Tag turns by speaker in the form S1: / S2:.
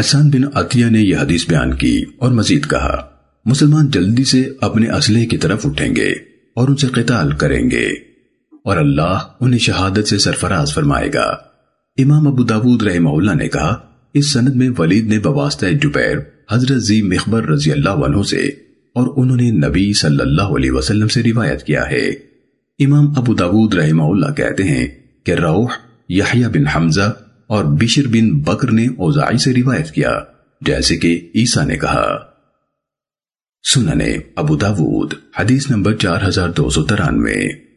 S1: حسان بن عطیہ نے یہ حدیث بیان کی اور مزید کہا، مسلمان جلدی سے اپنے اسلحے کی طرف اٹھیں گے اور ان سے قتال کریں گے۔ اور اللہ انہیں شہادت سے سرفراز فرمائے گا۔ امام ابو داود رحمہ اللہ نے کہا، اس سند میں ولید نے بواسطہ جبیر، حضرت زی مخبر رضی اللہ عنہ سے اور انہوں نے نبی صلی اللہ علیہ وسلم سے روایت کیا ہے۔ امام ابو داود رحمہ اللہ کہتے ہیں کہ روح یحییٰ بن حمزہ اور بشر بن بکر نے اوزائی سے روایت کیا، جیسے کہ عیسیٰ نے کہا۔ سننے ابو داود، حدیث نمبر چار ہزار دو سو ترانوے۔